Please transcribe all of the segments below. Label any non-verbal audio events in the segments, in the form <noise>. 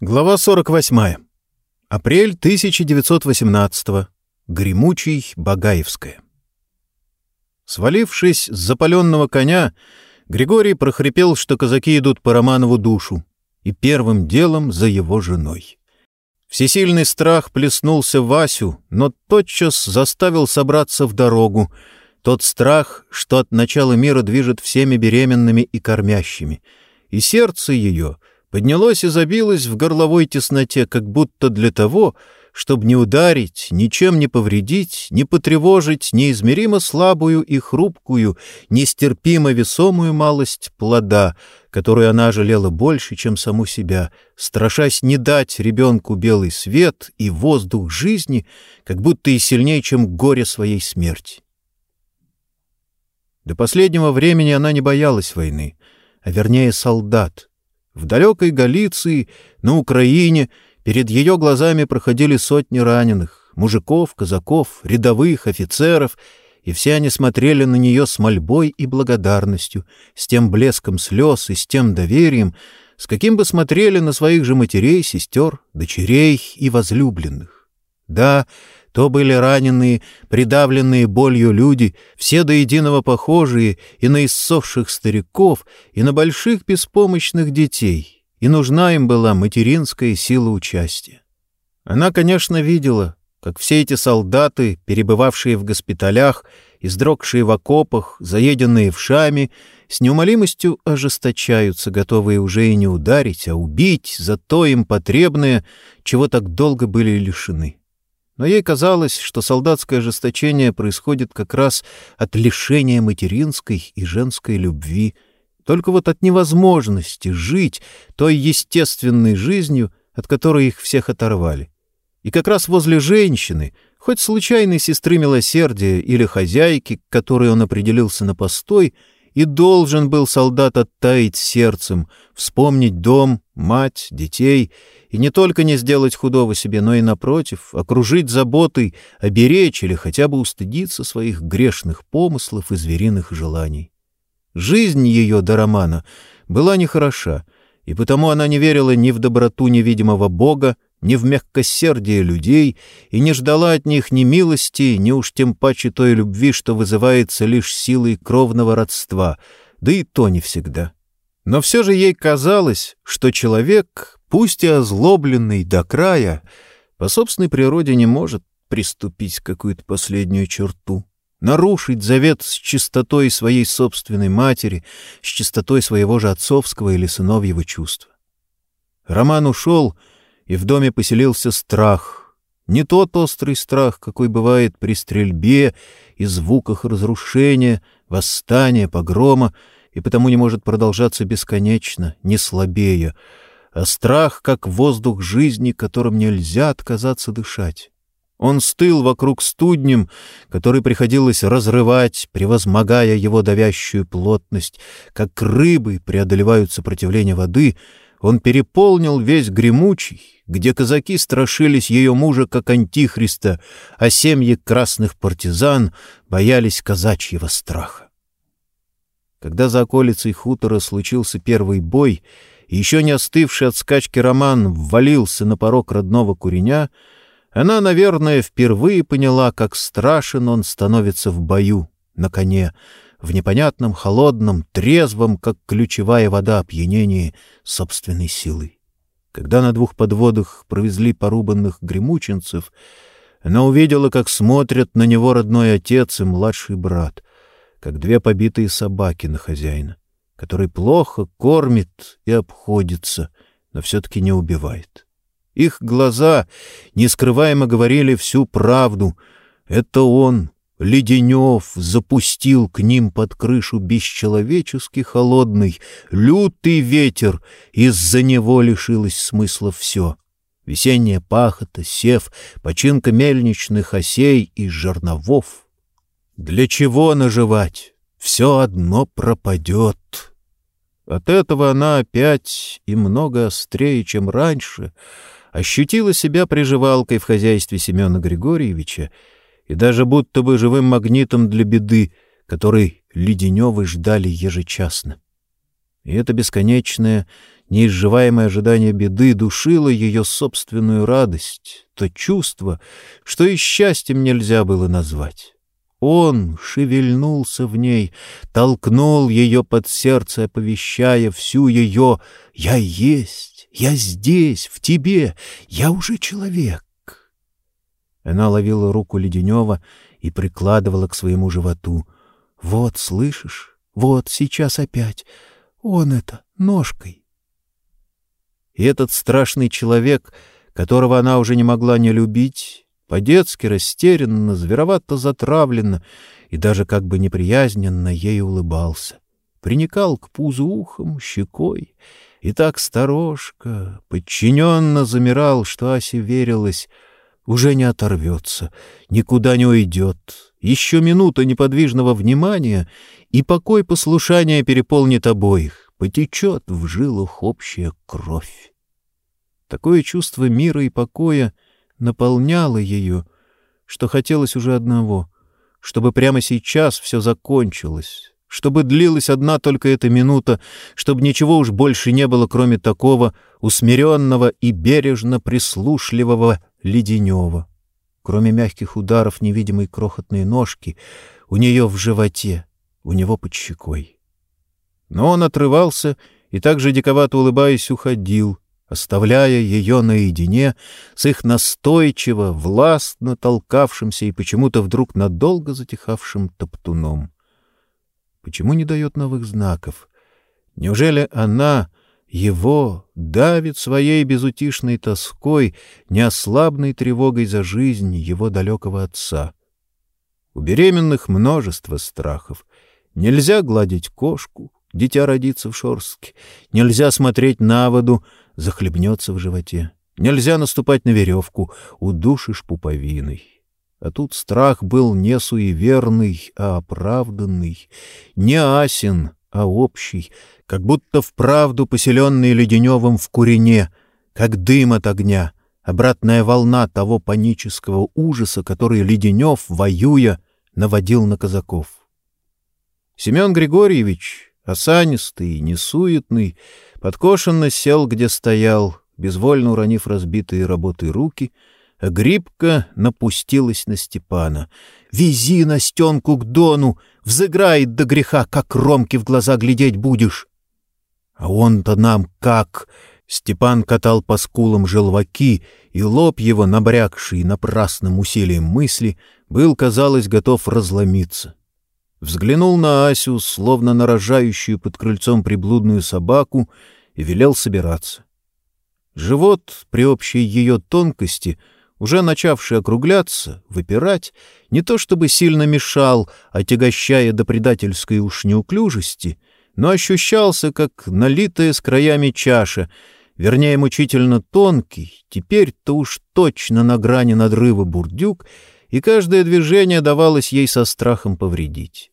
Глава 48. Апрель 1918. Гремучий, Багаевская. Свалившись с запаленного коня, Григорий прохрипел, что казаки идут по Романову душу, и первым делом за его женой. Всесильный страх плеснулся Васю, но тотчас заставил собраться в дорогу. Тот страх, что от начала мира движет всеми беременными и кормящими. И сердце ее — поднялось и забилось в горловой тесноте, как будто для того, чтобы не ударить, ничем не повредить, не потревожить неизмеримо слабую и хрупкую, нестерпимо весомую малость плода, которую она жалела больше, чем саму себя, страшась не дать ребенку белый свет и воздух жизни, как будто и сильнее, чем горе своей смерти. До последнего времени она не боялась войны, а вернее солдат, в далекой Галиции, на Украине, перед ее глазами проходили сотни раненых, мужиков, казаков, рядовых, офицеров, и все они смотрели на нее с мольбой и благодарностью, с тем блеском слез и с тем доверием, с каким бы смотрели на своих же матерей, сестер, дочерей и возлюбленных. Да, то были раненые, придавленные болью люди, все до единого похожие и на иссохших стариков, и на больших беспомощных детей, и нужна им была материнская сила участия. Она, конечно, видела, как все эти солдаты, перебывавшие в госпиталях, издрогшие в окопах, заеденные в шами, с неумолимостью ожесточаются, готовые уже и не ударить, а убить за то им потребное, чего так долго были лишены но ей казалось, что солдатское ожесточение происходит как раз от лишения материнской и женской любви, только вот от невозможности жить той естественной жизнью, от которой их всех оторвали. И как раз возле женщины, хоть случайной сестры милосердия или хозяйки, к которой он определился на постой, и должен был солдат оттаять сердцем, вспомнить дом, мать, детей, и не только не сделать худого себе, но и, напротив, окружить заботой, оберечь или хотя бы устыдиться своих грешных помыслов и звериных желаний. Жизнь ее до романа была нехороша, и потому она не верила ни в доброту невидимого Бога, ни в мягкосердие людей и не ждала от них ни милости, ни уж тем паче той любви, что вызывается лишь силой кровного родства, да и то не всегда. Но все же ей казалось, что человек, пусть и озлобленный до края, по собственной природе не может приступить какую-то последнюю черту, нарушить завет с чистотой своей собственной матери, с чистотой своего же отцовского или сыновьего чувства. Роман ушел — и в доме поселился страх. Не тот острый страх, какой бывает при стрельбе и звуках разрушения, восстания, погрома, и потому не может продолжаться бесконечно, не слабее, а страх, как воздух жизни, которым нельзя отказаться дышать. Он стыл вокруг студнем, который приходилось разрывать, превозмогая его давящую плотность, как рыбы преодолевают сопротивление воды — он переполнил весь гремучий, где казаки страшились ее мужа как антихриста, а семьи красных партизан боялись казачьего страха. Когда за околицей хутора случился первый бой, еще не остывший от скачки Роман ввалился на порог родного куреня, она, наверное, впервые поняла, как страшен он становится в бою на коне, в непонятном, холодном, трезвом, как ключевая вода опьянении собственной силой. Когда на двух подводах провезли порубанных гремучинцев, она увидела, как смотрят на него родной отец и младший брат, как две побитые собаки на хозяина, который плохо кормит и обходится, но все-таки не убивает. Их глаза нескрываемо говорили всю правду. Это он, Леденев запустил к ним под крышу бесчеловечески холодный, лютый ветер, из-за него лишилось смысла все. Весенняя пахота, сев, починка мельничных осей и жерновов. Для чего наживать? Все одно пропадет. От этого она опять и много острее, чем раньше, ощутила себя приживалкой в хозяйстве Семена Григорьевича и даже будто бы живым магнитом для беды, который Леденевы ждали ежечасно. И это бесконечное, неизживаемое ожидание беды душило ее собственную радость, то чувство, что и счастьем нельзя было назвать. Он шевельнулся в ней, толкнул ее под сердце, оповещая всю ее «Я есть, я здесь, в тебе, я уже человек». Она ловила руку Леденева и прикладывала к своему животу. «Вот, слышишь? Вот, сейчас опять. Он это, ножкой». И этот страшный человек, которого она уже не могла не любить, по-детски растерянно, зверовато затравленно и даже как бы неприязненно ей улыбался. Приникал к пузу ухом, щекой, и так сторожко, подчиненно замирал, что Асе верилось, уже не оторвется, никуда не уйдет. Еще минута неподвижного внимания, и покой послушания переполнит обоих, потечет в жилах общая кровь. Такое чувство мира и покоя — наполняло ее, что хотелось уже одного — чтобы прямо сейчас все закончилось, чтобы длилась одна только эта минута, чтобы ничего уж больше не было, кроме такого усмиренного и бережно прислушливого Леденева, кроме мягких ударов невидимой крохотной ножки у нее в животе, у него под щекой. Но он отрывался и также диковато улыбаясь уходил — оставляя ее наедине с их настойчиво, властно толкавшимся и почему-то вдруг надолго затихавшим топтуном. Почему не дает новых знаков? Неужели она, его, давит своей безутишной тоской, неослабной тревогой за жизнь его далекого отца? У беременных множество страхов. Нельзя гладить кошку, дитя родится в шорстке. Нельзя смотреть на воду, захлебнется в животе. Нельзя наступать на веревку, удушишь пуповиной. А тут страх был не суеверный, а оправданный, не асен, а общий, как будто вправду поселенный Леденевым в курине, как дым от огня, обратная волна того панического ужаса, который Леденев, воюя, наводил на казаков. Семен Григорьевич, осанистый несуетный, Подкошенно сел, где стоял, безвольно уронив разбитые работы руки, а Грибка напустилась на Степана. «Вези Настенку к Дону! Взыграет до греха, как ромки в глаза глядеть будешь!» «А он-то нам как!» Степан катал по скулам желваки, и лоб его, набрякший напрасным усилием мысли, был, казалось, готов разломиться. Взглянул на Асю, словно на рожающую под крыльцом приблудную собаку, и велел собираться. Живот при общей ее тонкости, уже начавший округляться, выпирать, не то чтобы сильно мешал, отягощая до предательской уж неуклюжести, но ощущался, как налитая с краями чаша, вернее, мучительно тонкий, теперь-то уж точно на грани надрыва бурдюк, и каждое движение давалось ей со страхом повредить.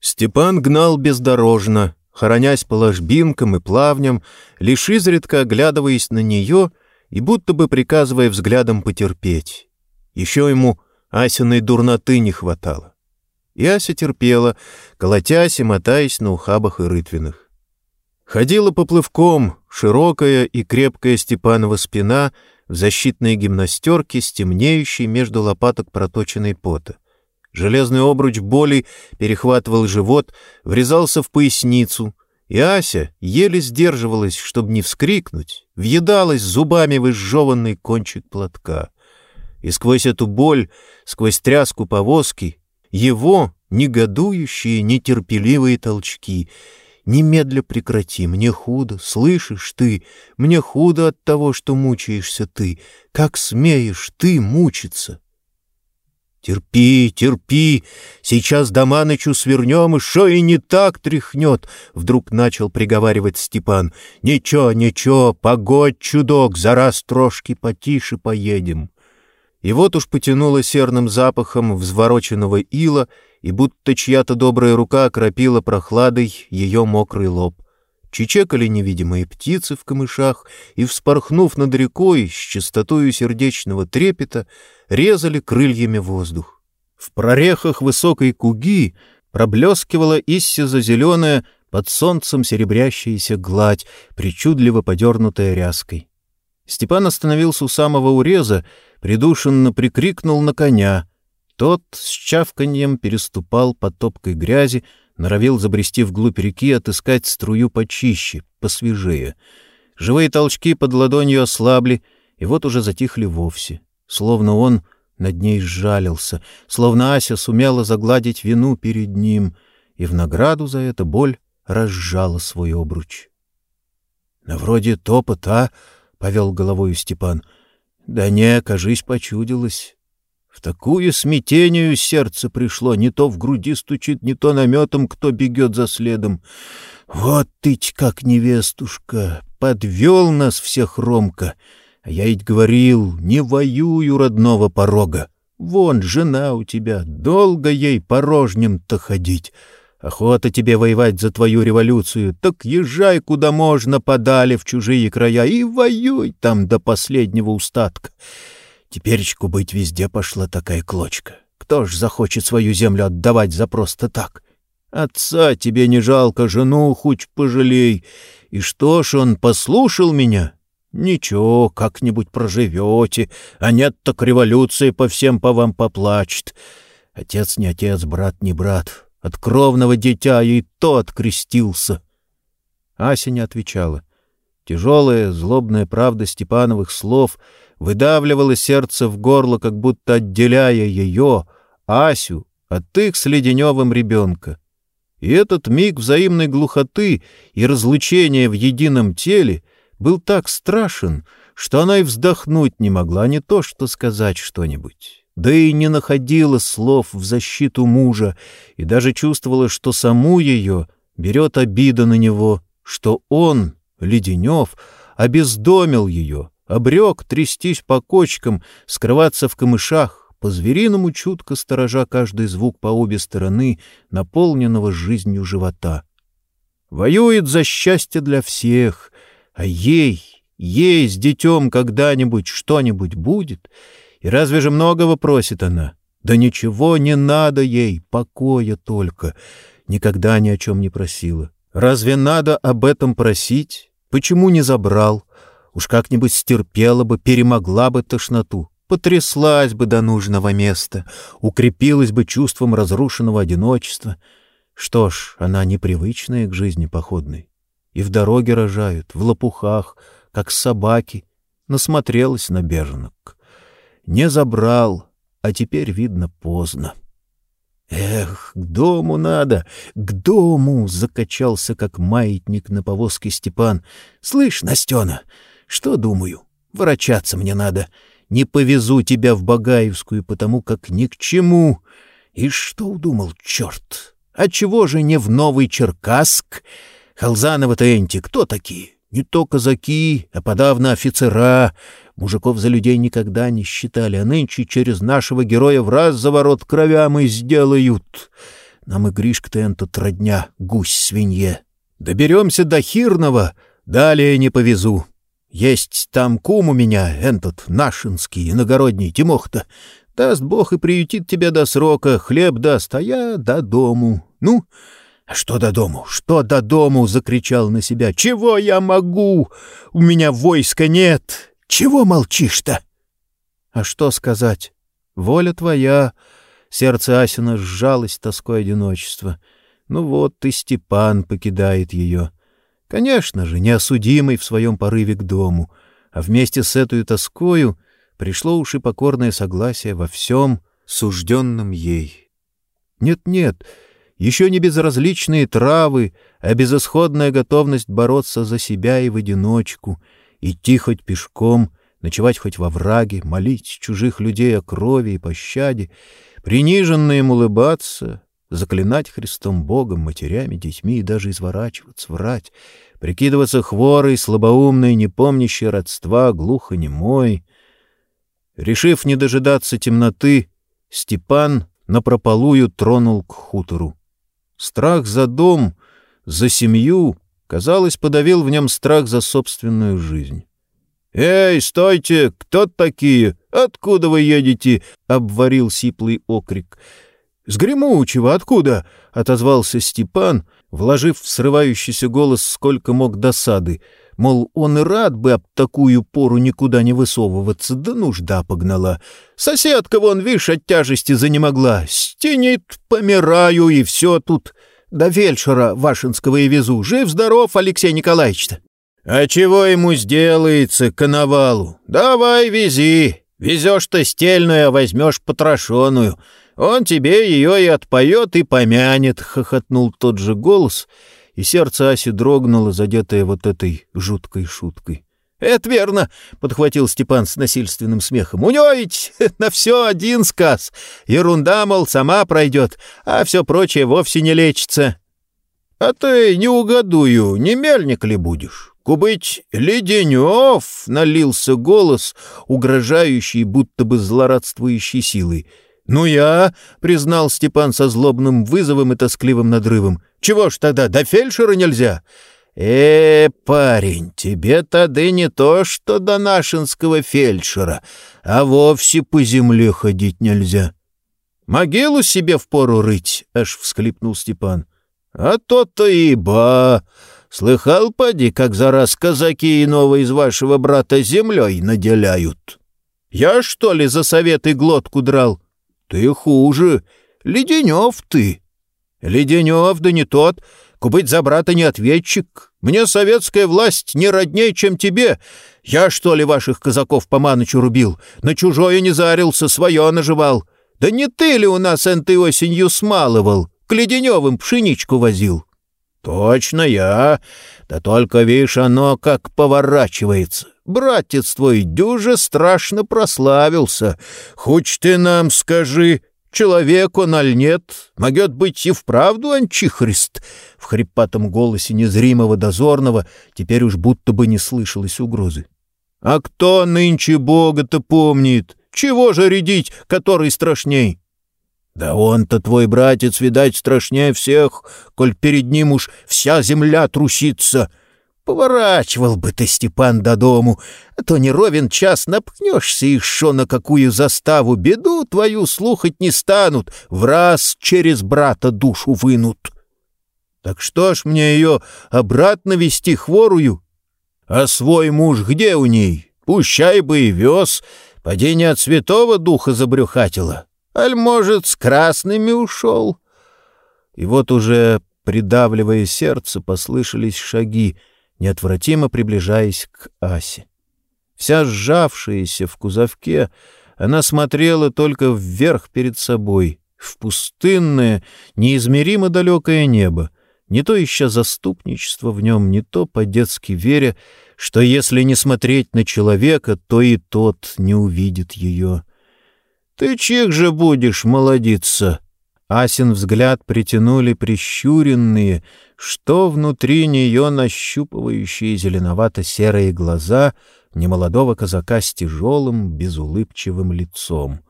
Степан гнал бездорожно, хоронясь по ложбинкам и плавням, лишь изредка оглядываясь на нее и будто бы приказывая взглядом потерпеть. Еще ему Асиной дурноты не хватало. И Ася терпела, колотясь и мотаясь на ухабах и рытвинах. Ходила поплывком, широкая и крепкая Степанова спина в защитной гимнастерке с темнеющей между лопаток проточенной пота. Железный обруч боли перехватывал живот, врезался в поясницу, и Ася еле сдерживалась, чтобы не вскрикнуть, въедалась зубами в изжеванный кончик платка. И сквозь эту боль, сквозь тряску повозки, его негодующие, нетерпеливые толчки. «Немедля прекрати, мне худо, слышишь ты? Мне худо от того, что мучаешься ты. Как смеешь ты мучиться?» «Терпи, терпи, сейчас до Манычу свернем, и шо и не так тряхнет!» Вдруг начал приговаривать Степан. «Ничего, ничего, погодь, чудок, за раз трошки потише поедем». И вот уж потянуло серным запахом взвороченного ила, и будто чья-то добрая рука окропила прохладой ее мокрый лоб чечекали невидимые птицы в камышах и, вспорхнув над рекой с частотою сердечного трепета, резали крыльями воздух. В прорехах высокой куги проблескивала иссязо-зеленая, под солнцем серебрящаяся гладь, причудливо подернутая ряской. Степан остановился у самого уреза, придушенно прикрикнул на коня. Тот с чавканьем переступал по топкой грязи, норовил забрести вглубь реки, отыскать струю почище, посвежее. Живые толчки под ладонью ослабли, и вот уже затихли вовсе, словно он над ней сжалился, словно Ася сумела загладить вину перед ним, и в награду за это боль разжала свой обруч. — На вроде топот, а? — повел головою Степан. — Да не, кажись, почудилось. В такую смятению сердце пришло, не то в груди стучит, не то наметом, кто бегет за следом. Вот ты как невестушка, подвел нас всех Ромка. А я ведь говорил, не воюю родного порога. Вон жена у тебя, долго ей порожним-то ходить. Охота тебе воевать за твою революцию, так езжай куда можно подали в чужие края и воюй там до последнего устатка. Теперечку быть везде пошла такая клочка. Кто ж захочет свою землю отдавать за просто так? Отца тебе не жалко, жену хоть пожалей. И что ж он послушал меня? Ничего, как-нибудь проживете, а нет, так революция по всем по вам поплачет. Отец не отец, брат не брат. От кровного дитя и то открестился. Ася не отвечала. Тяжелая, злобная правда Степановых слов выдавливала сердце в горло, как будто отделяя ее, Асю, от их с Леденевым ребенка. И этот миг взаимной глухоты и разлучения в едином теле был так страшен, что она и вздохнуть не могла, не то что сказать что-нибудь да и не находила слов в защиту мужа, и даже чувствовала, что саму ее берет обида на него, что он, Леденев, обездомил ее, обрек трястись по кочкам, скрываться в камышах, по-звериному чутко сторожа каждый звук по обе стороны наполненного жизнью живота. Воюет за счастье для всех, а ей, ей с детем когда-нибудь что-нибудь будет — и разве же многого просит она? Да ничего не надо ей, покоя только. Никогда ни о чем не просила. Разве надо об этом просить? Почему не забрал? Уж как-нибудь стерпела бы, перемогла бы тошноту, потряслась бы до нужного места, укрепилась бы чувством разрушенного одиночества. Что ж, она непривычная к жизни походной. И в дороге рожают, в лопухах, как собаки. Насмотрелась на беженок не забрал, а теперь, видно, поздно. «Эх, к дому надо, к дому!» — закачался, как маятник на повозке Степан. «Слышь, Настена, что думаю? Ворочаться мне надо. Не повезу тебя в Багаевскую, потому как ни к чему. И что удумал, черт? А чего же не в Новый Черкасск? Халзанова-то Энти кто такие? Не то казаки, а подавно офицера. Мужиков за людей никогда не считали, а нынче через нашего героя в раз за ворот кровям и сделают. Нам и Гришка-то этот родня, гусь-свинье. Доберемся до Хирного, далее не повезу. Есть там кум у меня, этот, нашинский, иногородний, Тимохта. Даст Бог и приютит тебя до срока, хлеб даст, а я до дому. Ну, «А «Что до дому? Что до дому?» — закричал на себя. «Чего я могу? У меня войска нет. Чего молчишь-то?» «А что сказать? Воля твоя». Сердце Асина сжалось тоской одиночества. Ну вот и Степан покидает ее. Конечно же, неосудимый в своем порыве к дому, а вместе с этой тоскою пришло уж и покорное согласие во всем, сужденном ей. Нет-нет, еще не безразличные травы, а безысходная готовность бороться за себя и в одиночку, идти хоть пешком, ночевать хоть во враге, молить чужих людей о крови и пощаде, приниженно им улыбаться, заклинать Христом Богом, матерями, детьми и даже изворачиваться, врать, прикидываться хворой, слабоумной, не помнящей родства, глухонемой. Решив не дожидаться темноты, Степан напропалую тронул к хутору. Страх за дом, за семью, казалось, подавил в нем страх за собственную жизнь. «Эй, стойте! Кто такие? Откуда вы едете?» — обварил сиплый окрик. С гремучего откуда? — отозвался Степан, вложив в срывающийся голос сколько мог досады. Мол, он и рад бы об такую пору никуда не высовываться, да нужда погнала. Соседка вон, видишь, от тяжести занемогла. Стенит, помираю, и все тут. До фельдшера Вашинского и везу. Жив-здоров, Алексей Николаевич-то. А чего ему сделается, коновалу? Давай вези. Везешь-то стельную, а возьмешь потрошенную. Он тебе ее и отпоет, и помянет, — хохотнул тот же голос, и сердце Аси дрогнуло, задетое вот этой жуткой шуткой. — Это верно, — подхватил Степан с насильственным смехом. — У него <laughs> на все один сказ. Ерунда, мол, сама пройдет, а все прочее вовсе не лечится. — А ты не угодую, не мельник ли будешь? Кубыть Леденев, — налился голос, угрожающий, будто бы злорадствующей силой. «Ну я», — признал Степан со злобным вызовом и тоскливым надрывом. «Чего ж тогда, до фельдшера нельзя?» «Э, парень, тебе тогда не то, что до нашинского фельдшера, а вовсе по земле ходить нельзя». «Могилу себе впору рыть», — аж всхлипнул Степан. «А то-то и ба! Слыхал, поди, как за раз казаки иного из вашего брата землей наделяют? Я, что ли, за советы глотку драл? Ты хуже. Леденев ты. Леденев, да не тот. Кубыть за брата не ответчик. Мне советская власть не родней, чем тебе. Я, что ли, ваших казаков по маночу рубил? На чужое не зарился, свое наживал. Да не ты ли у нас энтой осенью смалывал? К Леденевым пшеничку возил. Точно я. Да только, видишь, оно как поворачивается. Братец твой дюже страшно прославился. Хоть ты нам скажи, человек он аль нет, могет быть и вправду анчихрист. В хрипатом голосе незримого дозорного теперь уж будто бы не слышалось угрозы. А кто нынче Бога-то помнит? Чего же рядить, который страшней? Да он-то твой братец, видать, страшнее всех, коль перед ним уж вся земля трусится — Поворачивал бы ты, Степан, до дому, а то не ровен час напнешься шо на какую заставу беду твою слухать не станут, в раз через брата душу вынут. Так что ж мне ее обратно вести хворую? А свой муж где у ней? Пущай бы и вез, падение от святого духа забрюхатило. Аль, может, с красными ушел? И вот уже, придавливая сердце, послышались шаги — неотвратимо приближаясь к Асе. Вся сжавшаяся в кузовке, она смотрела только вверх перед собой, в пустынное, неизмеримо далекое небо, не то ища заступничество в нем, не то по-детски веря, что если не смотреть на человека, то и тот не увидит ее. «Ты чих же будешь молодиться?» Асин взгляд притянули прищуренные, что внутри нее нащупывающие зеленовато-серые глаза немолодого казака с тяжелым, безулыбчивым лицом.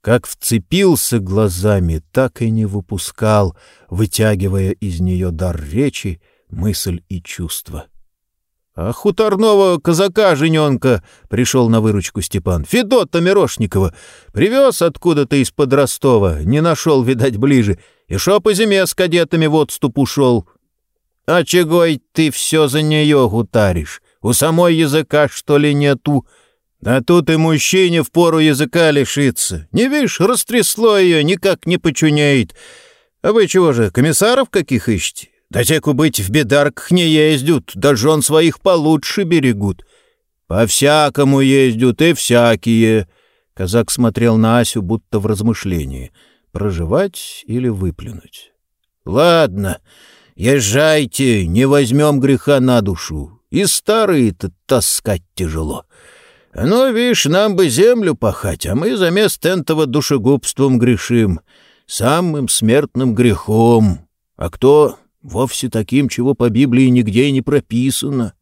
Как вцепился глазами, так и не выпускал, вытягивая из нее дар речи, мысль и чувства. А хуторного казака-жененка пришел на выручку Степан. Федота Мирошникова. Привез откуда-то из-под Ростова. Не нашел, видать, ближе. И шо по зиме с кадетами в отступ ушел. А чегой ты все за нее гутаришь? У самой языка, что ли, нету? Да тут и мужчине впору языка лишиться. Не видишь, растрясло ее, никак не почуняет. А вы чего же, комиссаров каких ищете? Да теку быть в бедарках не ездят, да жен своих получше берегут. По-всякому ездят и всякие. Казак смотрел на Асю, будто в размышлении. Проживать или выплюнуть? Ладно, езжайте, не возьмем греха на душу. И старые-то таскать тяжело. Ну, видишь, нам бы землю пахать, а мы замест этого душегубством грешим. Самым смертным грехом. А кто вовсе таким, чего по Библии нигде не прописано.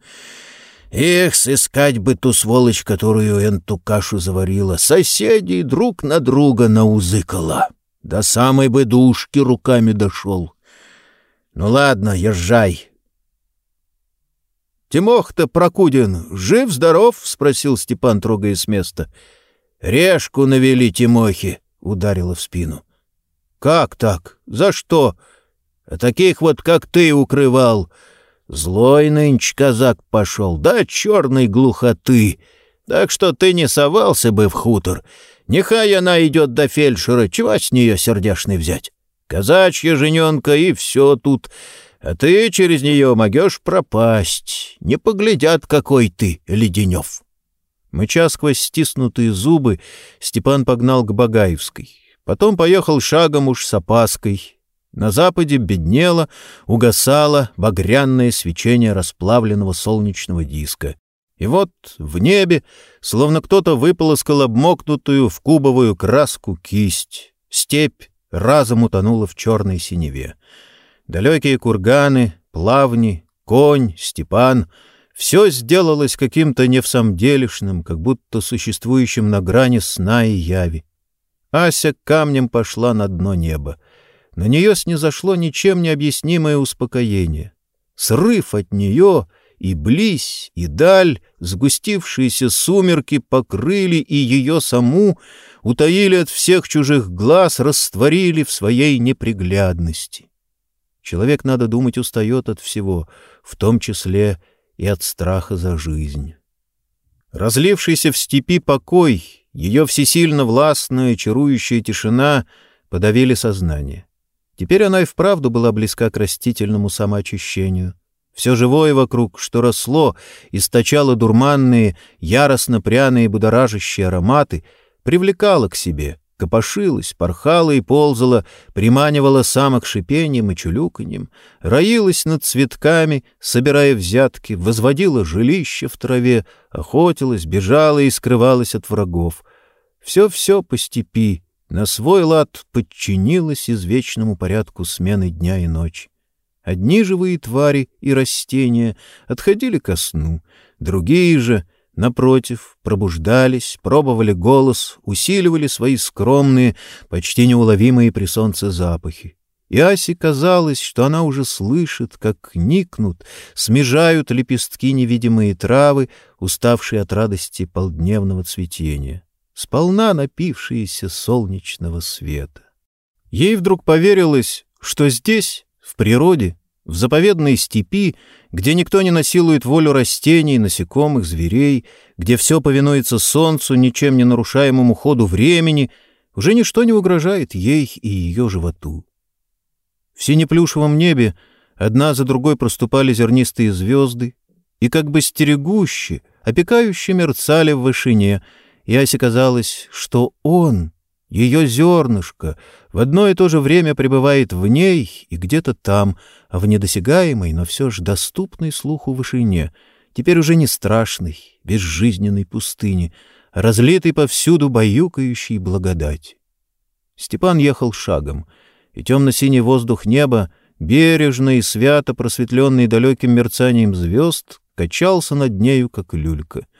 Эх, сыскать бы ту сволочь, которую энту кашу заварила, соседей друг на друга наузыкала. До самой бы душки руками дошел. Ну ладно, езжай. Тимох-то Прокудин жив-здоров? — спросил Степан, трогая с места. — Решку навели Тимохи, — ударила в спину. Как так? За что? А таких вот, как ты, укрывал. Злой нынче казак пошел, да черной глухоты. Так что ты не совался бы в хутор. Нехай она идет до фельдшера, чего с нее сердешный взять? Казачья жененка, и все тут. А ты через нее могешь пропасть. Не поглядят, какой ты, Леденев. Мыча сквозь стиснутые зубы, Степан погнал к Багаевской. Потом поехал шагом уж с опаской. На западе беднело, угасало багряное свечение расплавленного солнечного диска. И вот в небе, словно кто-то выполоскал обмокнутую в кубовую краску кисть, степь разом утонула в черной синеве. Далекие курганы, плавни, конь, Степан — все сделалось каким-то невсамделишным, как будто существующим на грани сна и яви. Ася камнем пошла на дно неба. На нее снизошло ничем не объяснимое успокоение. Срыв от нее и близь, и даль, сгустившиеся сумерки покрыли и ее саму, утаили от всех чужих глаз, растворили в своей неприглядности. Человек, надо думать, устает от всего, в том числе и от страха за жизнь. Разлившийся в степи покой, ее всесильно властная, чарующая тишина подавили сознание. Теперь она и вправду была близка к растительному самоочищению. Все живое вокруг, что росло, источало дурманные, яростно пряные будоражащие ароматы, привлекало к себе — копошилась, порхала и ползала, приманивала самок шипением и чулюканьем, роилась над цветками, собирая взятки, возводила жилище в траве, охотилась, бежала и скрывалась от врагов. Все-все по степи, на свой лад подчинилось извечному порядку смены дня и ночи. Одни живые твари и растения отходили ко сну, другие же — Напротив, пробуждались, пробовали голос, усиливали свои скромные, почти неуловимые при солнце запахи. И Асе казалось, что она уже слышит, как никнут, смежают лепестки невидимые травы, уставшие от радости полдневного цветения, сполна напившиеся солнечного света. Ей вдруг поверилось, что здесь, в природе, в заповедной степи, где никто не насилует волю растений, насекомых, зверей, где все повинуется солнцу, ничем не нарушаемому ходу времени, уже ничто не угрожает ей и ее животу. В синеплюшевом небе одна за другой проступали зернистые звезды, и как бы стерегуще, опекающе мерцали в вышине, и Асе казалось, что он, ее зернышко, в одно и то же время пребывает в ней и где-то там, в недосягаемой, но все же доступной слуху вышине, теперь уже не страшной, безжизненной пустыне, а разлитой повсюду баюкающей благодать. Степан ехал шагом, и темно-синий воздух неба, бережно и свято просветленный далеким мерцанием звезд, качался над нею, как люлька —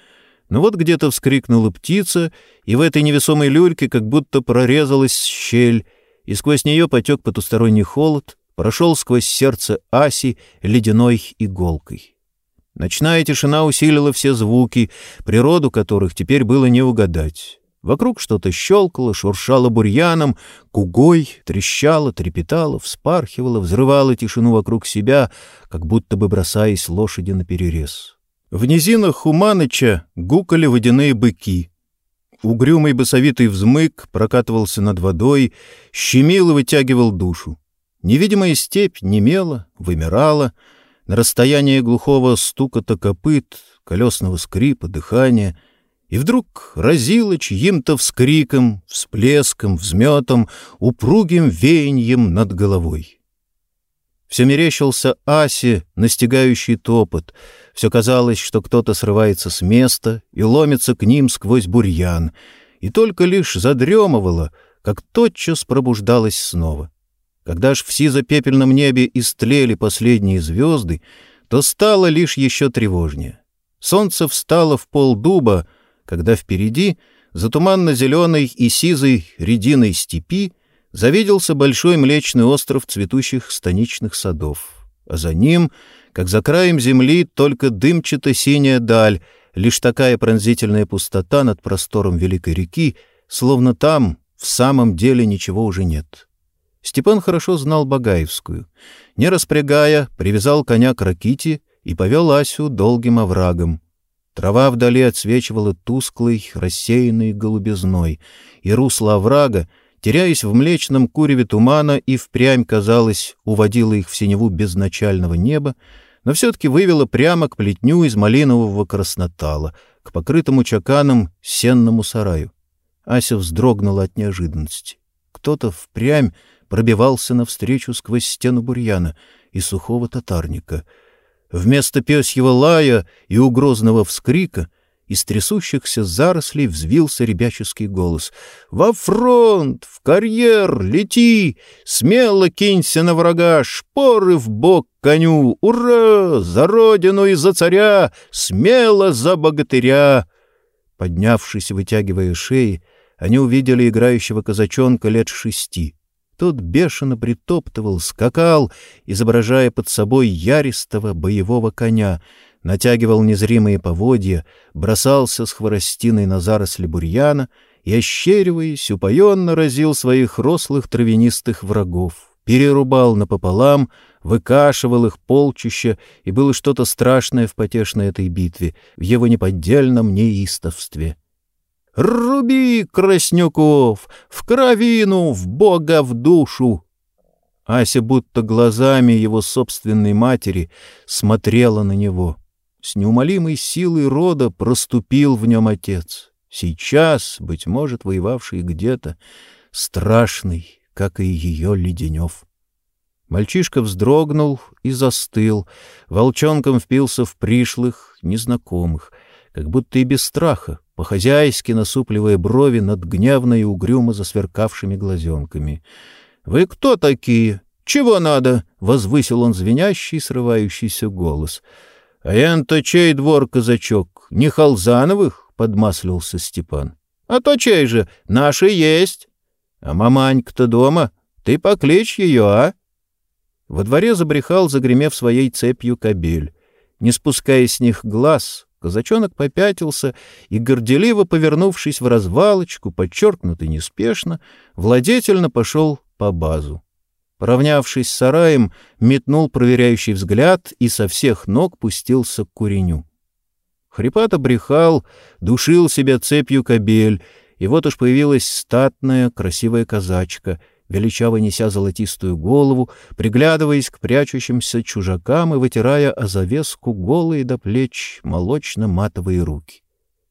но вот где-то вскрикнула птица, и в этой невесомой люльке как будто прорезалась щель, и сквозь нее потек потусторонний холод, прошел сквозь сердце Аси ледяной иголкой. Ночная тишина усилила все звуки, природу которых теперь было не угадать. Вокруг что-то щелкало, шуршало бурьяном, кугой, трещало, трепетало, вспархивало, взрывало тишину вокруг себя, как будто бы бросаясь лошади на перерез. В низинах Хуманыча гукали водяные быки. Угрюмый басовитый взмык прокатывался над водой, щемил и вытягивал душу. Невидимая степь немела, вымирала, на расстоянии глухого стукота копыт, колесного скрипа, дыхания, и вдруг разила чьим-то вскриком, всплеском, взметом, упругим веяньем над головой. Все мерещился Асе, настигающий топот — все казалось, что кто-то срывается с места и ломится к ним сквозь бурьян, и только лишь задремывало, как тотчас пробуждалось снова. Когда ж в сизо-пепельном небе истлели последние звезды, то стало лишь еще тревожнее. Солнце встало в пол дуба, когда впереди, за туманно-зеленой и сизой рединой степи, завиделся большой млечный остров цветущих станичных садов, а за ним — как за краем земли только дымчато-синяя даль, лишь такая пронзительная пустота над простором великой реки, словно там в самом деле ничего уже нет. Степан хорошо знал Багаевскую. Не распрягая, привязал коня к раките и повел Асю долгим оврагом. Трава вдали отсвечивала тусклой, рассеянной голубизной, и русло оврага, теряясь в млечном куреве тумана и впрямь, казалось, уводило их в синеву безначального неба, но все-таки вывело прямо к плетню из малинового краснотала, к покрытому чаканом сенному сараю. Ася вздрогнула от неожиданности. Кто-то впрямь пробивался навстречу сквозь стену бурьяна и сухого татарника. Вместо пёсьего лая и угрозного вскрика из трясущихся зарослей взвился ребяческий голос. «Во фронт! В карьер! Лети! Смело кинься на врага! Шпоры в бок коню! Ура! За родину и за царя! Смело за богатыря!» Поднявшись, вытягивая шеи, они увидели играющего казачонка лет шести. Тот бешено притоптывал, скакал, изображая под собой яристого боевого коня, натягивал незримые поводья, бросался с хворостиной на заросли бурьяна и, ощериваясь, упоенно разил своих рослых травянистых врагов, перерубал напополам, выкашивал их полчища, и было что-то страшное в потешной этой битве, в его неподдельном неистовстве. «Руби, Краснюков! В кровину, в Бога в душу!» Ася будто глазами его собственной матери смотрела на него. С неумолимой силой рода проступил в нем отец. Сейчас, быть может, воевавший где-то, страшный, как и ее Леденев. Мальчишка вздрогнул и застыл, волчонком впился в пришлых, незнакомых, как будто и без страха, по-хозяйски насупливая брови над гневно и угрюмо засверкавшими глазенками. — Вы кто такие? Чего надо? — возвысил он звенящий, срывающийся голос. — А я-то чей двор, казачок? Не Халзановых? — подмаслился Степан. — А то чей же? Наши есть. — А маманька-то дома? Ты покличь ее, а? Во дворе забрехал, загремев своей цепью кобель. Не спуская с них глаз, Казачонок попятился и, горделиво повернувшись в развалочку, подчеркнуто неспешно, владетельно пошел по базу. Поравнявшись с сараем, метнул проверяющий взгляд и со всех ног пустился к куреню. Хрипато брехал, душил себя цепью кобель, и вот уж появилась статная, красивая казачка — величаво неся золотистую голову, приглядываясь к прячущимся чужакам и вытирая о завеску голые до плеч молочно-матовые руки.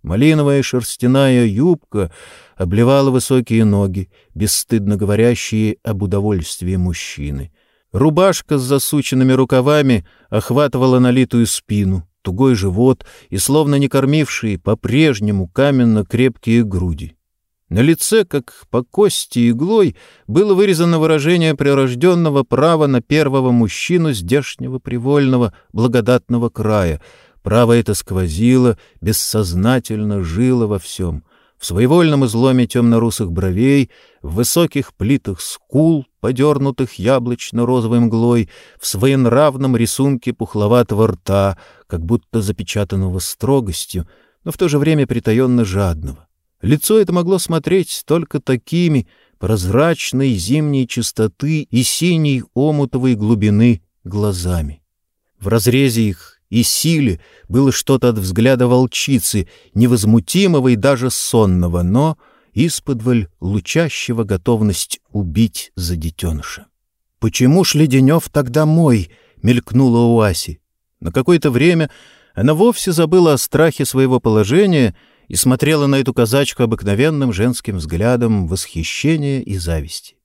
Малиновая шерстяная юбка обливала высокие ноги, бесстыдно говорящие об удовольствии мужчины. Рубашка с засученными рукавами охватывала налитую спину, тугой живот и, словно не кормившие, по-прежнему каменно крепкие груди. На лице, как по кости иглой, было вырезано выражение прирожденного права на первого мужчину здешнего привольного благодатного края. Право это сквозило, бессознательно жило во всем. В своевольном изломе темно-русых бровей, в высоких плитах скул, подернутых яблочно-розовой мглой, в своенравном рисунке пухловатого рта, как будто запечатанного строгостью, но в то же время притаенно жадного. Лицо это могло смотреть только такими прозрачной зимней чистоты и синей омутовой глубины глазами. В разрезе их и силе было что-то от взгляда волчицы, невозмутимого и даже сонного, но исподволь лучащего готовность убить за детеныша. «Почему ж Леденев тогда мой?» — мелькнула у Аси. На какое-то время она вовсе забыла о страхе своего положения — и смотрела на эту казачку обыкновенным женским взглядом восхищения и зависти.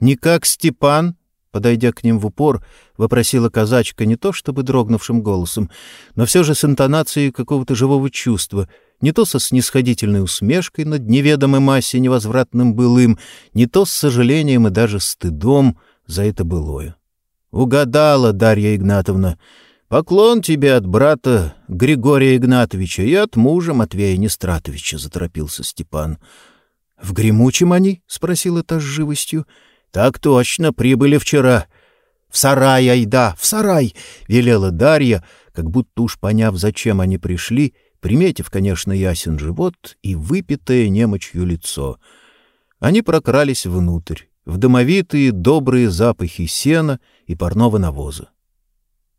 «Не как Степан?» — подойдя к ним в упор, вопросила казачка не то чтобы дрогнувшим голосом, но все же с интонацией какого-то живого чувства, не то со снисходительной усмешкой над неведомой массе невозвратным былым, не то с сожалением и даже стыдом за это былое. «Угадала, Дарья Игнатовна!» Поклон тебе от брата Григория Игнатовича и от мужа Матвея Нестратовича, — заторопился Степан. — В гремучем они? — спросила та с живостью. — Так точно, прибыли вчера. — В сарай, айда, в сарай! — велела Дарья, как будто уж поняв, зачем они пришли, приметив, конечно, ясен живот и выпитое немочью лицо. Они прокрались внутрь. в домовитые добрые запахи сена и парного навоза.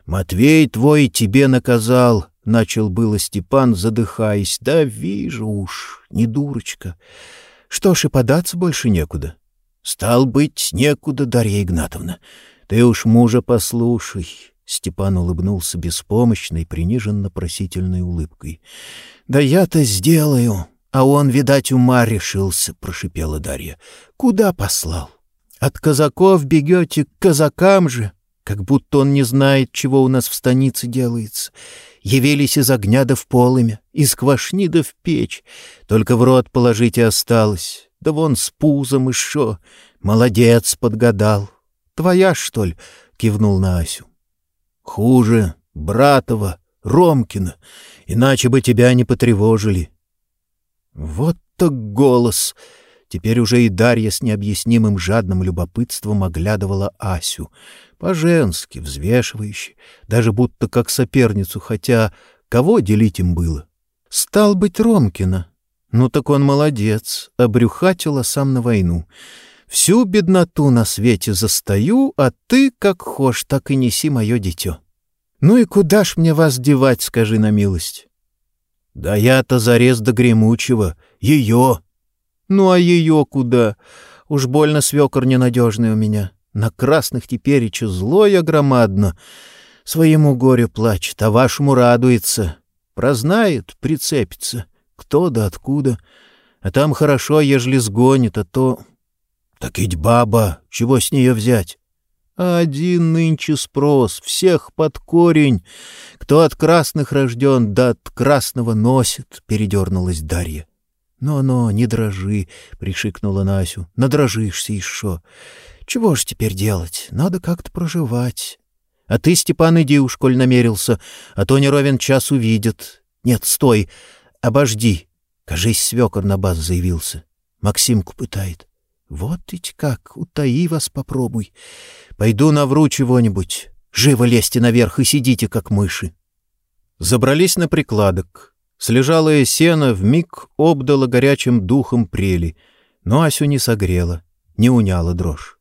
«Матвей твой тебе наказал», — начал было Степан, задыхаясь. «Да вижу уж, не дурочка. Что ж, и податься больше некуда». «Стал быть, некуда, Дарья Игнатовна. Ты уж мужа послушай». Степан улыбнулся беспомощной, приниженно-просительной улыбкой. «Да я-то сделаю, а он, видать, ума решился», — прошипела Дарья. «Куда послал? От казаков бегете к казакам же, как будто он не знает, чего у нас в станице делается. Явились из огня да в полымя, из квашни да в печь. Только в рот положите осталось. Да вон с пузом шо. Молодец, подгадал. Твоя, что ли? — кивнул на Асю. Хуже, Братова, Ромкина. Иначе бы тебя не потревожили. Вот так голос! Теперь уже и Дарья с необъяснимым жадным любопытством оглядывала Асю. По-женски, взвешивающе, даже будто как соперницу, хотя кого делить им было? Стал быть Ромкина. Ну так он молодец, обрюхатила сам на войну. Всю бедноту на свете застаю, а ты, как хошь, так и неси мое дитё. Ну и куда ж мне вас девать, скажи на милость? Да я-то зарез до гремучего, ее ну а ее куда? Уж больно свекор ненадежный у меня. На красных тепереча злое громадно. Своему горю плачет, а вашему радуется. Прознает, прицепится. Кто да откуда. А там хорошо, ежели сгонит, а то... Так ведь баба, чего с нее взять? один нынче спрос, всех под корень. Кто от красных рожден, да от красного носит, — передернулась Дарья. «Но-но, не дрожи», — пришикнула Насю. «Надрожишься еще. Чего ж теперь делать? Надо как-то проживать. А ты, Степан, иди уж, коль намерился, а то не ровен час увидят. Нет, стой, обожди». Кажись, свекор на баз заявился. Максимку пытает. «Вот ведь как, утаи вас попробуй. Пойду навру чего-нибудь. Живо лезьте наверх и сидите, как мыши». Забрались на прикладок. Слежалое сено вмиг обдало горячим духом прели, но Асю не согрело, не уняло дрожь.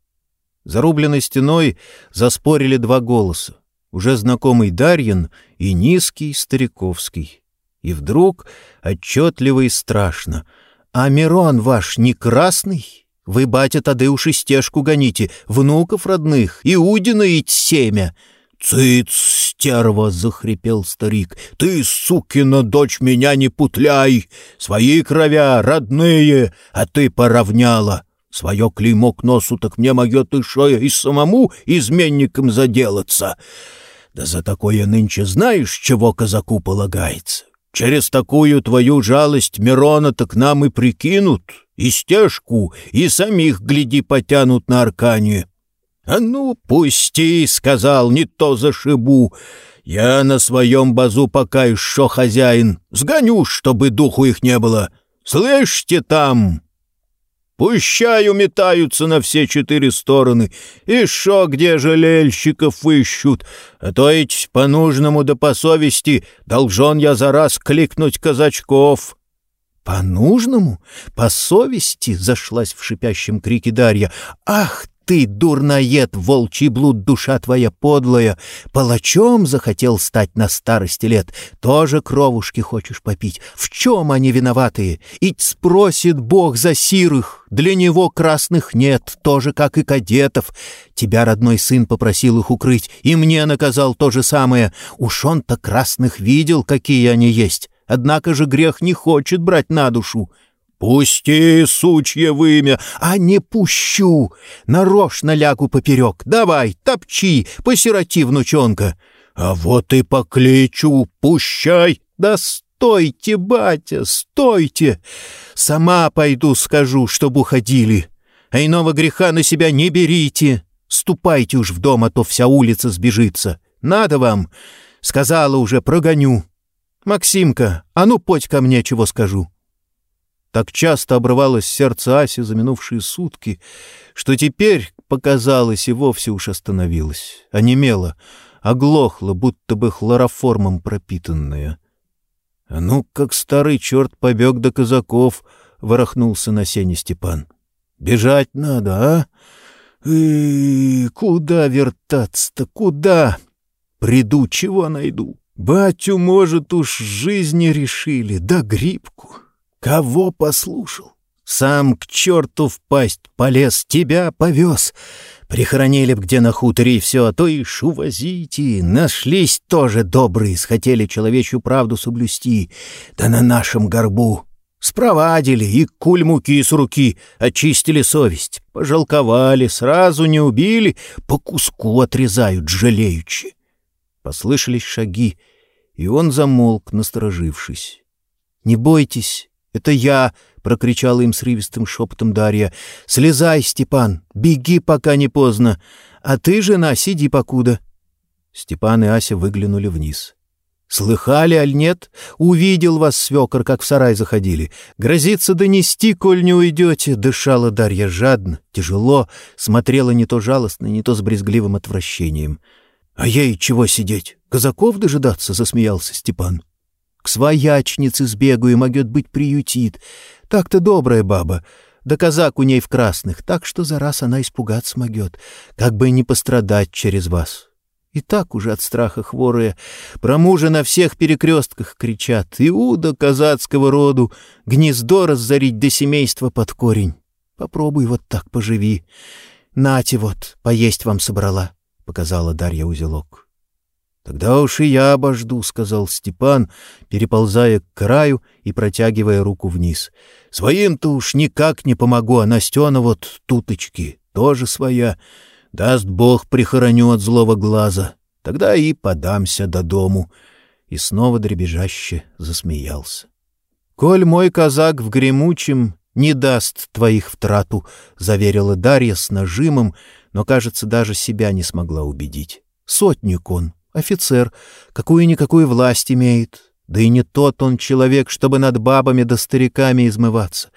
Зарубленной стеной заспорили два голоса, уже знакомый Дарьин и низкий Стариковский. И вдруг отчетливо и страшно. «А Мирон ваш не красный? Вы, батя, тады уж и стежку гоните, внуков родных, Иудина и семя!» «Цыц, стерва!» — захрипел старик. «Ты, сукина дочь, меня не путляй! Свои кровя, родные, а ты поравняла! Свое клеймо к носу, так мне мое ты шоя и самому изменником заделаться! Да за такое нынче знаешь, чего казаку полагается? Через такую твою жалость Мирона-то к нам и прикинут, и стежку, и самих, гляди, потянут на Арканию. «А ну, пусти!» — сказал, «не то зашибу. Я на своем базу пока еще хозяин. Сгоню, чтобы духу их не было. Слышите там?» Пущай уметаются на все четыре стороны. И шо где жалельщиков ищут? А то ведь по-нужному да по совести должен я за раз кликнуть казачков». «По-нужному? По совести?» — зашлась в шипящем крике Дарья. «Ах ты, дурноед, волчий блуд, душа твоя подлая, палачом захотел стать на старости лет, тоже кровушки хочешь попить. В чем они виноватые? Ить спросит Бог за сирых, для него красных нет, тоже как и кадетов. Тебя родной сын попросил их укрыть, и мне наказал то же самое. Уж он-то красных видел, какие они есть. Однако же грех не хочет брать на душу. «Пусти, сучье вымя!» «А не пущу! Нарочно лягу поперек! Давай, топчи, посироти, внучонка!» «А вот и покличу! Пущай!» «Да стойте, батя, стойте! Сама пойду скажу, чтоб уходили. А иного греха на себя не берите! Ступайте уж в дом, а то вся улица сбежится. Надо вам! Сказала уже, прогоню. Максимка, а ну подь ко мне, чего скажу!» Так часто обрывалось сердце Аси за минувшие сутки, что теперь, показалось, и вовсе уж остановилось, онемело, оглохло, будто бы хлороформом пропитанное. «А ну, как старый черт побег до казаков!» — ворохнулся на сене Степан. Бежать надо, а? И куда вертаться-то, куда? Приду, чего найду? Батю, может, уж жизни решили, да грибку. Кого послушал? Сам к черту в пасть полез, тебя повез. Прихоронили б где на хуторе и все, а то и шувозите. Нашлись тоже добрые, схотели человечью правду соблюсти. Да на нашем горбу Спровадили и куль муки с руки, очистили совесть, пожалковали, сразу не убили, по куску отрезают жалеючи. Послышались шаги, и он замолк, насторожившись. — Не бойтесь, это я! — прокричала им срывистым шепотом Дарья. — Слезай, Степан, беги, пока не поздно, а ты, жена, сиди покуда. Степан и Ася выглянули вниз. Слыхали, аль нет? Увидел вас свекор, как в сарай заходили. Грозится донести, коль не уйдете. Дышала Дарья жадно, тяжело, смотрела не то жалостно, не то с брезгливым отвращением. — А ей чего сидеть? Казаков дожидаться? — засмеялся Степан. — К своячнице сбегаю, могет быть, приютит. Так-то добрая баба. Да казак у ней в красных, так что за раз она испугаться могет, как бы не пострадать через вас. И так уже от страха хворые. Про мужа на всех перекрестках кричат. Иуда казацкого роду, гнездо разорить до семейства под корень. Попробуй вот так поживи. Нате вот, поесть вам собрала, — показала Дарья узелок. «Тогда уж и я обожду», — сказал Степан, переползая к краю и протягивая руку вниз. «Своим-то уж никак не помогу, а Настена вот туточки, тоже своя. Даст Бог, прихороню от злого глаза. Тогда и подамся до дому. И снова дребезжаще засмеялся. «Коль мой казак в гремучем не даст твоих втрату», — заверила Дарья с нажимом, но, кажется, даже себя не смогла убедить. «Сотник он, офицер, какую-никакую власть имеет. Да и не тот он человек, чтобы над бабами да стариками измываться.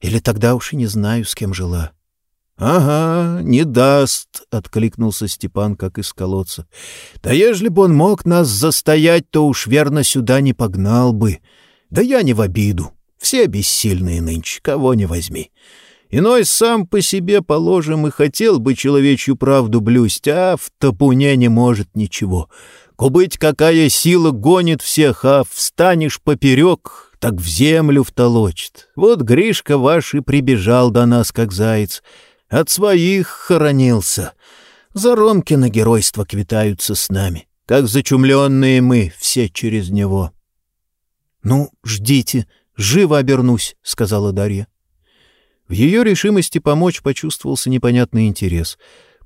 Или тогда уж и не знаю, с кем жила». «Ага, не даст», — откликнулся Степан, как из колодца. «Да ежели бы он мог нас застоять, то уж верно сюда не погнал бы. Да я не в обиду. Все бессильные нынче, кого не возьми. Иной сам по себе, положим, и хотел бы человечью правду блюсть, а в топуне не может ничего. Кубыть какая сила гонит всех, а встанешь поперек, так в землю втолочит. Вот Гришка ваш и прибежал до нас, как заяц». От своих хоронился. За Ромкино геройство квитаются с нами, как зачумленные мы все через него. — Ну, ждите, живо обернусь, — сказала Дарья. В ее решимости помочь почувствовался непонятный интерес,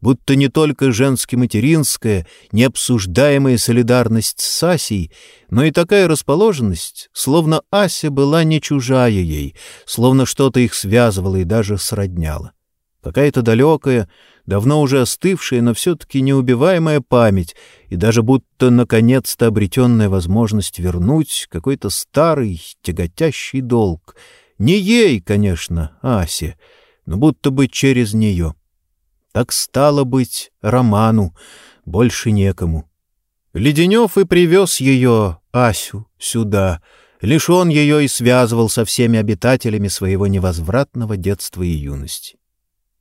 будто не только женско-материнская, необсуждаемая солидарность с Асей, но и такая расположенность, словно Ася была не чужая ей, словно что-то их связывало и даже сродняло. Какая-то далекая, давно уже остывшая, но все-таки неубиваемая память и даже будто наконец-то обретенная возможность вернуть какой-то старый, тяготящий долг. Не ей, конечно, Асе, но будто бы через нее. Так стало быть Роману, больше некому. Леденев и привез ее, Асю, сюда. Лишь он ее и связывал со всеми обитателями своего невозвратного детства и юности.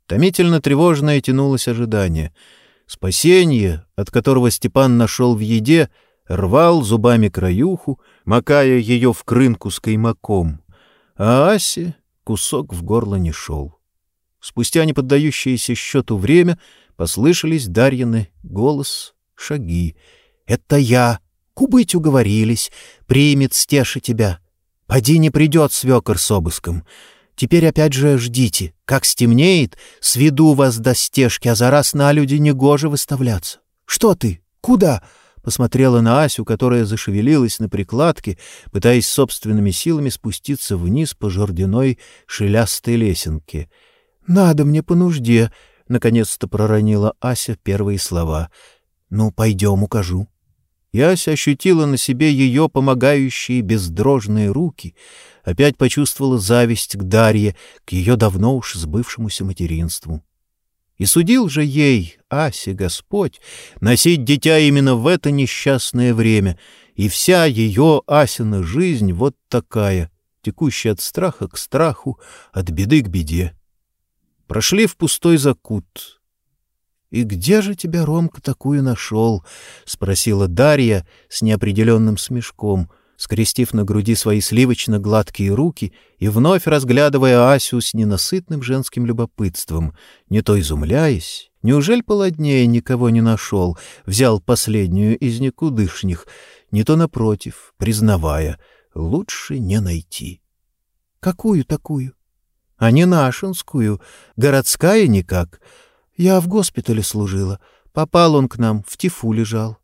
Томительно тревожное тянулось ожидание. Спасение, от которого Степан нашел в еде, рвал зубами краюху, макая ее в крынку с каймаком. А Асе кусок в горло не шел. Спустя неподдающееся счету время послышались Дарьины голос, шаги. «Это я! Кубыть уговорились! Примет стеша тебя! Поди не придет свекор с обыском! Теперь опять же ждите. Как стемнеет, сведу вас до стежки, а за раз на люди негоже выставляться. Что ты? Куда?» Посмотрела на Асю, которая зашевелилась на прикладке, пытаясь собственными силами спуститься вниз по жердяной шелястой лесенке. «Надо мне по нужде», — наконец-то проронила Ася первые слова. «Ну, пойдем, укажу». Яся ощутила на себе ее помогающие бездрожные руки, опять почувствовала зависть к Дарье, к ее давно уж сбывшемуся материнству. И судил же ей, Асе, Господь, носить дитя именно в это несчастное время, и вся ее, Асина, жизнь вот такая, текущая от страха к страху, от беды к беде. Прошли в пустой закут. «И где же тебя Ромка такую нашел?» — спросила Дарья с неопределенным смешком, скрестив на груди свои сливочно-гладкие руки и вновь разглядывая Асю с ненасытным женским любопытством, не то изумляясь, неужели поладнее никого не нашел, взял последнюю из никудышних, не то, напротив, признавая, лучше не найти. «Какую такую?» «А не нашинскую, городская никак. Я в госпитале служила. Попал он к нам, в тифу лежал».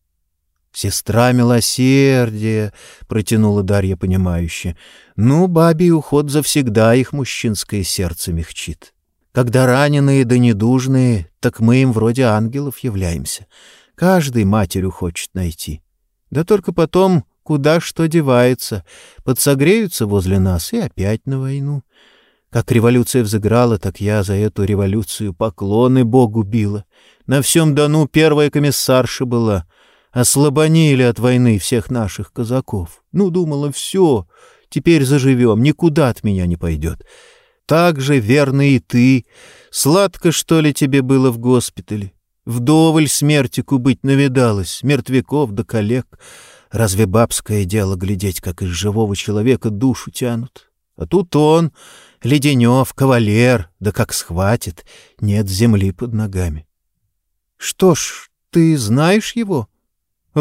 «Сестра милосердия», — протянула Дарья понимающе. «Ну, бабий уход завсегда их мужчинское сердце мягчит. Когда раненые да недужные, так мы им вроде ангелов являемся. Каждый матерью хочет найти. Да только потом куда что девается, подсогреются возле нас и опять на войну. Как революция взыграла, так я за эту революцию поклоны Богу била. На всем Дону первая комиссарша была. Ослабонили от войны всех наших казаков. Ну, думала, все, теперь заживем, никуда от меня не пойдет. Так же верно и ты. Сладко, что ли, тебе было в госпитале? Вдоволь смерти кубыть навидалась, мертвяков да коллег. Разве бабское дело глядеть, как из живого человека душу тянут? А тут он, Леденев, кавалер, да как схватит, нет земли под ногами. Что ж, ты знаешь его?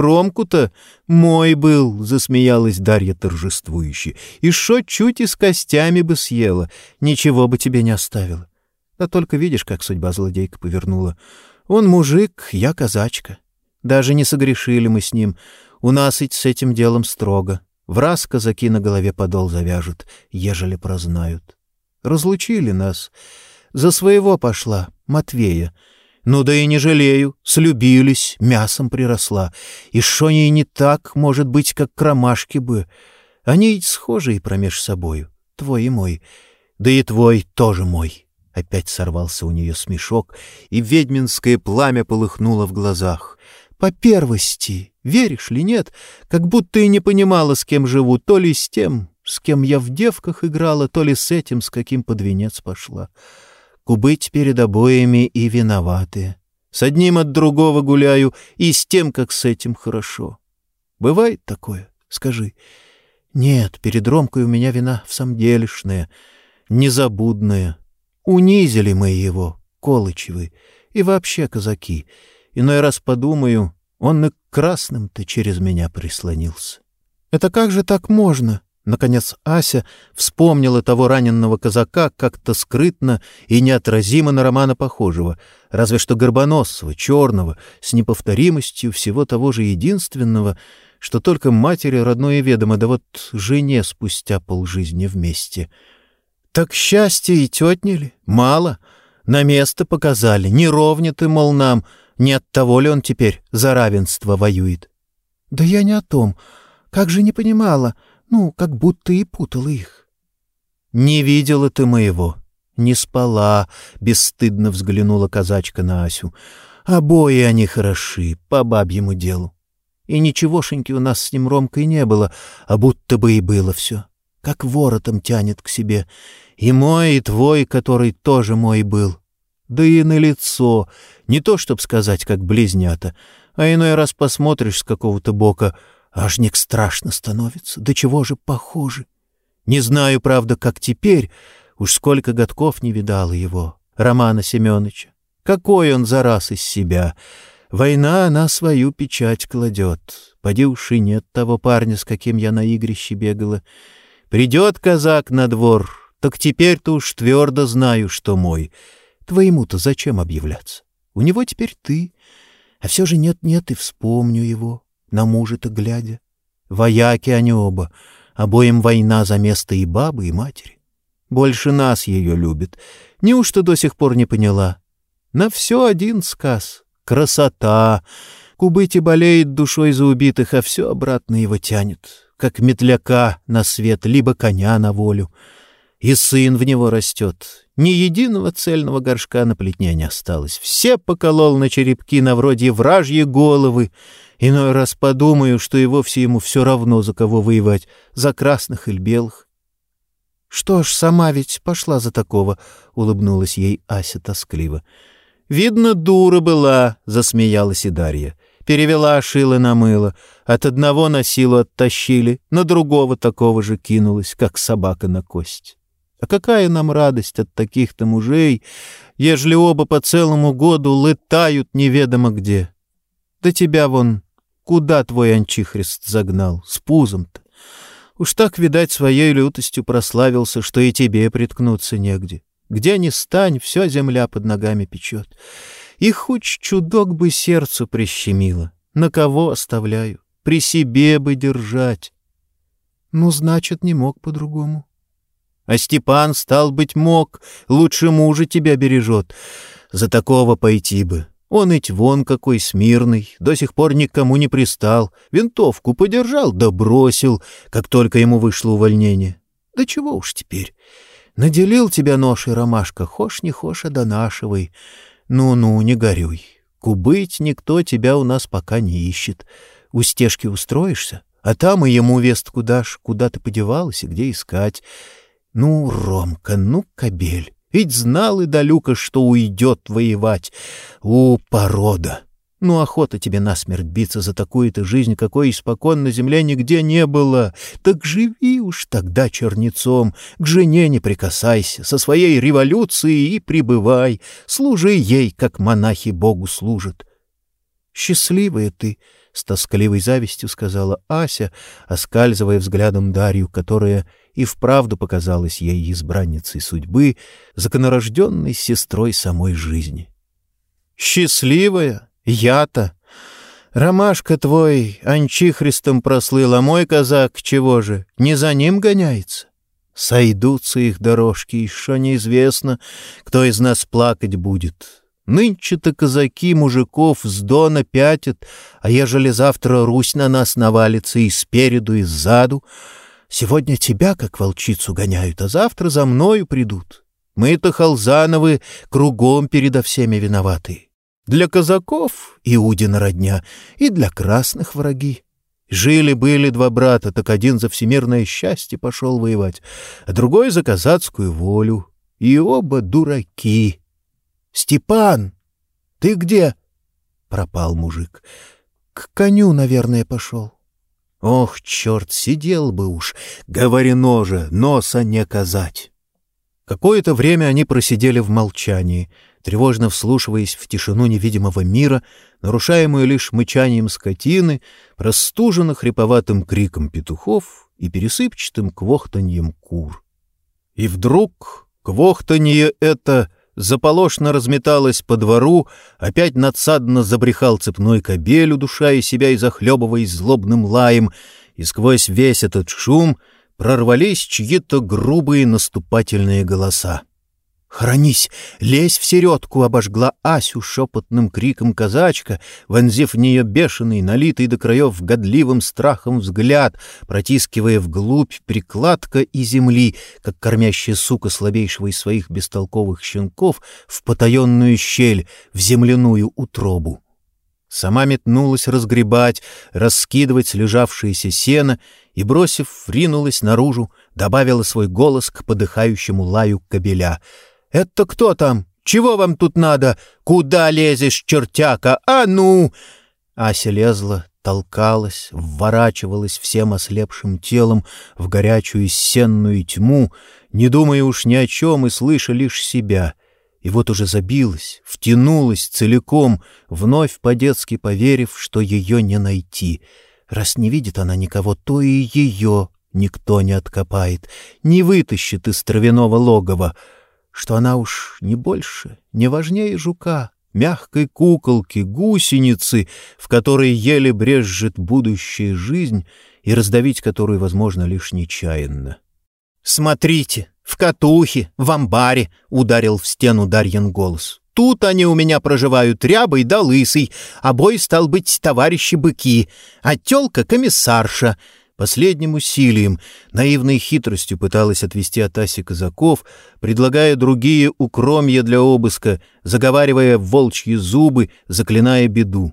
Ромку-то мой был, — засмеялась Дарья торжествующе. И шо чуть и с костями бы съела, ничего бы тебе не оставила. Да только видишь, как судьба злодейка повернула. Он мужик, я казачка. Даже не согрешили мы с ним — у нас ведь с этим делом строго. В раз казаки на голове подол завяжут, ежели прознают. Разлучили нас. За своего пошла, Матвея. Ну да и не жалею, слюбились, мясом приросла. И шо ней не так, может быть, как кромашки бы. Они ведь схожие промеж собою, твой и мой. Да и твой тоже мой. Опять сорвался у нее смешок, и ведьминское пламя полыхнуло в глазах. По первости, Веришь ли, нет? Как будто и не понимала, с кем живу, то ли с тем, с кем я в девках играла, то ли с этим, с каким под венец пошла. Кубыть перед обоями и виноватые. С одним от другого гуляю, и с тем, как с этим хорошо. Бывает такое? Скажи. Нет, перед Ромкой у меня вина в самом делешная, незабудная. Унизили мы его, Колычевы, и вообще казаки. Иной раз подумаю, он и красным-то через меня прислонился. «Это как же так можно?» Наконец Ася вспомнила того раненного казака как-то скрытно и неотразимо на Романа похожего, разве что горбоносого, черного, с неповторимостью всего того же единственного, что только матери родное ведомо, да вот жене спустя полжизни вместе. Так счастье и тетнили? Мало. На место показали. Не ровня ты, мол, нам, не от того ли он теперь за равенство воюет? — Да я не о том. Как же не понимала. Ну, как будто и путала их. — Не видела ты моего. Не спала, — бесстыдно взглянула казачка на Асю. Обои они хороши, по бабьему делу. И ничегошеньки у нас с ним Ромкой не было, а будто бы и было все. Как воротом тянет к себе. И мой, и твой, который тоже мой был. Да и на лицо не то, чтоб сказать, как близнята, а иной раз посмотришь с какого-то бока, аж не страшно становится. До чего же похожи? Не знаю, правда, как теперь, уж сколько годков не видала его, Романа Семеновича. Какой он за раз из себя! Война, она свою печать кладет. Поди уж и нет того парня, с каким я на игрище бегала. Придет казак на двор, так теперь-то уж твердо знаю, что мой. Твоему-то зачем объявляться? У него теперь ты. А все же нет-нет, и вспомню его, на мужа-то глядя. Вояки они оба, обоим война за место и бабы, и матери. Больше нас ее любит. Неужто до сих пор не поняла? На все один сказ. Красота. Кубыти болеет душой за убитых, а все обратно его тянет, как метляка на свет, либо коня на волю. И сын в него растет, ни единого цельного горшка на плетне не осталось. Все поколол на черепки на вроде вражьи головы. Иной раз подумаю, что и вовсе ему все равно, за кого воевать, за красных или белых. Что ж, сама ведь пошла за такого, — улыбнулась ей Ася тоскливо. — Видно, дура была, — засмеялась и Дарья. Перевела шило на мыло. От одного на силу оттащили, на другого такого же кинулась, как собака на кость. А какая нам радость от таких-то мужей, ежели оба по целому году летают неведомо где? Да тебя вон куда твой анчихрист загнал, с пузом-то? Уж так, видать, своей лютостью прославился, что и тебе приткнуться негде. Где ни стань, все земля под ногами печет. И хоть чудок бы сердцу прищемило. На кого оставляю? При себе бы держать. Ну, значит, не мог по-другому. А Степан, стал быть, мог. Лучше мужа тебя бережет. За такого пойти бы. Он ведь вон какой смирный, до сих пор никому не пристал, винтовку подержал да бросил, как только ему вышло увольнение. Да чего уж теперь. Наделил тебя ношей ромашка, хошь не хошь, а донашивай. Ну-ну, не горюй. Кубыть никто тебя у нас пока не ищет. У стежки устроишься, а там и ему вестку дашь, куда ты подевалась и где искать. Ну, Ромка, ну, кобель. Ведь знал и Далюка, что уйдет воевать. У, порода! Ну, охота тебе насмерть биться за такую-то жизнь, какой испокон на земле нигде не было. Так живи уж тогда чернецом, к жене не прикасайся, со своей революцией и пребывай, служи ей, как монахи Богу служат. Счастливая ты, — с тоскливой завистью сказала Ася, оскальзывая взглядом Дарью, которая и вправду показалась ей избранницей судьбы, законорожденной сестрой самой жизни. «Счастливая? Я-то? Ромашка твой анчихристом прослыл, а мой казак чего же, не за ним гоняется? Сойдутся их дорожки, еще неизвестно, кто из нас плакать будет». Нынче-то казаки мужиков с дона пятят, а ежели завтра Русь на нас навалится и спереду, и сзаду, Сегодня тебя, как волчицу, гоняют, а завтра за мною придут. Мы-то, Халзановы, кругом передо всеми виноваты. Для казаков — Иудина родня, и для красных враги. Жили-были два брата, так один за всемирное счастье пошел воевать, а другой за казацкую волю. И оба дураки. «Степан, ты где?» — пропал мужик. «К коню, наверное, пошел». Ох, черт, сидел бы уж, говорено же, носа не казать. Какое-то время они просидели в молчании, тревожно вслушиваясь в тишину невидимого мира, нарушаемую лишь мычанием скотины, простуженно хриповатым криком петухов и пересыпчатым квохтаньем кур. И вдруг квохтанье это заполошно разметалась по двору, опять надсадно забрехал цепной кобель, удушая себя и захлебываясь злобным лаем, и сквозь весь этот шум прорвались чьи-то грубые наступательные голоса. «Хранись! Лезь в середку!» — обожгла Асю шепотным криком казачка, вонзив в нее бешеный, налитый до краев годливым страхом взгляд, протискивая вглубь прикладка и земли, как кормящая сука слабейшего из своих бестолковых щенков, в потаенную щель, в земляную утробу. Сама метнулась разгребать, раскидывать лежавшееся сено и, бросив, ринулась наружу, добавила свой голос к подыхающему лаю кобеля — «Это кто там? Чего вам тут надо? Куда лезешь, чертяка? А ну!» Ася лезла, толкалась, вворачивалась всем ослепшим телом в горячую сенную тьму, не думая уж ни о чем и слыша лишь себя. И вот уже забилась, втянулась целиком, вновь по-детски поверив, что ее не найти. Раз не видит она никого, то и ее никто не откопает, не вытащит из травяного логова — что она уж не больше, не важнее жука, мягкой куколки, гусеницы, в которой еле брежет будущая жизнь и раздавить которую возможно лишь нечаянно. «Смотрите, в катухе, в амбаре!» — ударил в стену Дарьин голос. «Тут они у меня проживают, рябой да лысый, обои, стал быть, товарищи быки, а тёлка — комиссарша». Последним усилием, наивной хитростью пыталась отвести от Аси казаков, предлагая другие укромья для обыска, заговаривая волчьи зубы, заклиная беду.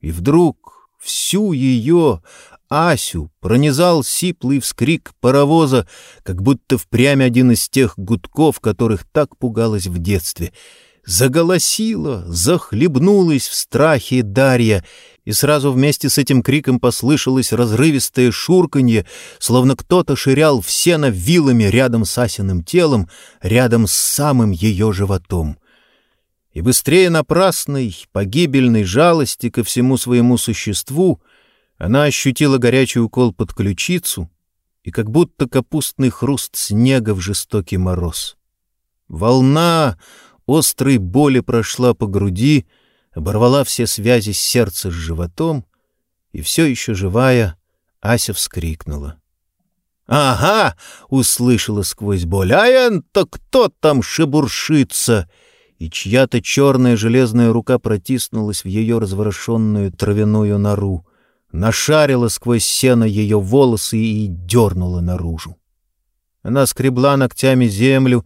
И вдруг всю ее, Асю пронизал сиплый вскрик паровоза, как будто впрямь один из тех гудков, которых так пугалась в детстве. Заголосила, захлебнулась в страхе Дарья, и сразу вместе с этим криком послышалось разрывистое шурканье, словно кто-то ширял в сено вилами рядом с Асиным телом, рядом с самым ее животом. И быстрее напрасной, погибельной жалости ко всему своему существу она ощутила горячий укол под ключицу и как будто капустный хруст снега в жестокий мороз. Волна острой боли прошла по груди, оборвала все связи сердца с животом, и все еще живая, Ася вскрикнула. «Ага!» — услышала сквозь боль. «А это кто там шебуршится?» И чья-то черная железная рука протиснулась в ее разворошенную травяную нору, нашарила сквозь сено ее волосы и дернула наружу. Она скребла ногтями землю,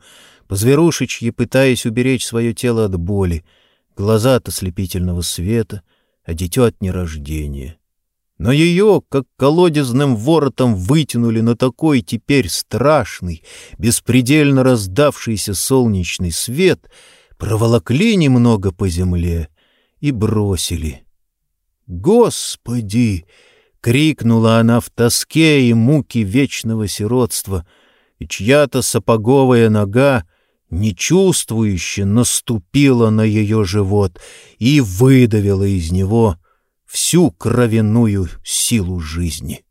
по-зверушечьи пытаясь уберечь свое тело от боли, глаза от ослепительного света, а дитё от нерождения. Но ее, как колодезным воротом, вытянули на такой теперь страшный, беспредельно раздавшийся солнечный свет, проволокли немного по земле и бросили. «Господи!» — крикнула она в тоске и муке вечного сиротства, и чья-то сапоговая нога нечувствующе наступила на ее живот и выдавила из него всю кровяную силу жизни.